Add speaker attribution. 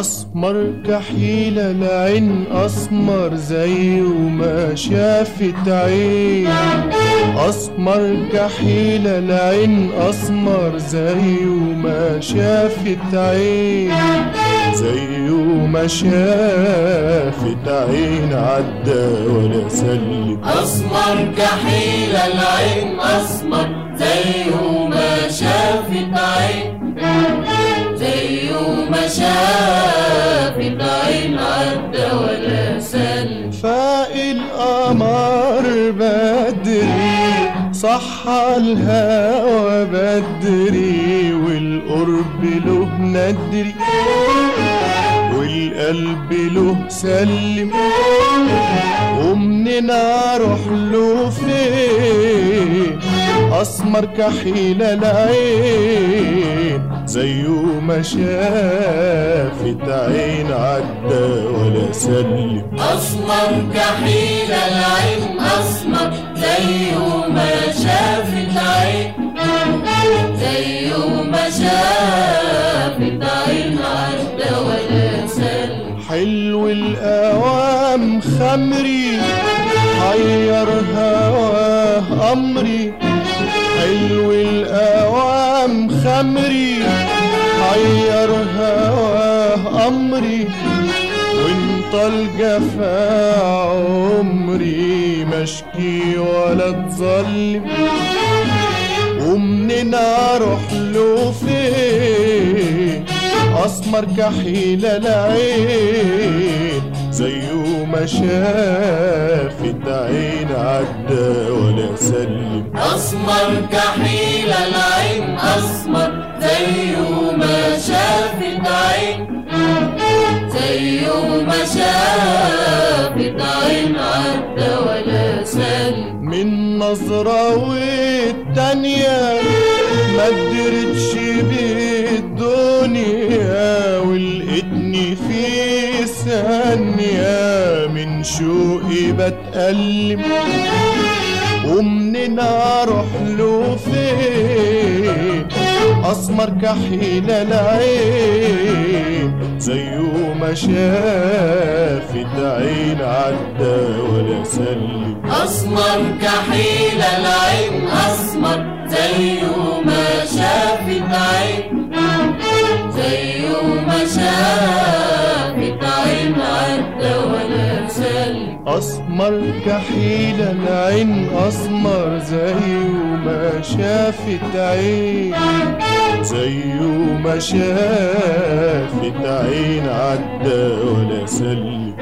Speaker 1: أسمر كحيلة العين أسمر زي ما شافت عين أسمر كحيلة العين أسمر زي ما شافت عين زي ما شافت عين عدى ولا سلم
Speaker 2: أسمر كحيل العين أسمر زيه ما شافت عين زيه ما شافت عين عدى ولا
Speaker 1: فاق القمر بدري صح الهوى بدري والقرب له ندري. والقلب له سلم. ومنين أروح له فين؟ أسمر كحيل العين. زيه ما شافت عين عدى ولا سلم.
Speaker 2: أسمر كحيل العين أسمر. زيه ما شافت عين. زيه ما شافت
Speaker 1: حلو الأوام خمري حير هواه أمري. حلو الأوام خمري حير هواه أمري. وانت الجفا عمري مشكي ولا تظلم. ومنين أروح له فين؟ اسمر كحيل العين زيه ما شافت عين عدى ولا سلم.
Speaker 2: أسمر كحيل العين أسمر زيه ما شافت عين. زيه ما شافت عين عدى ولا سلم.
Speaker 1: من نظرة والتانية ما قدرتش بالدنيا ثانية من شوقي بتألم ومنين أروح له فين اسمر كحيل العين زيه ما شافت عين عدى ولا سلم
Speaker 2: أسمر كحيل العين أسمر زيه ما شافت عين. زيه ما شافت
Speaker 1: أسمر كحيل العين أسمر زيه ما شافت عين زيه ما شافت عين عدى ولا سلم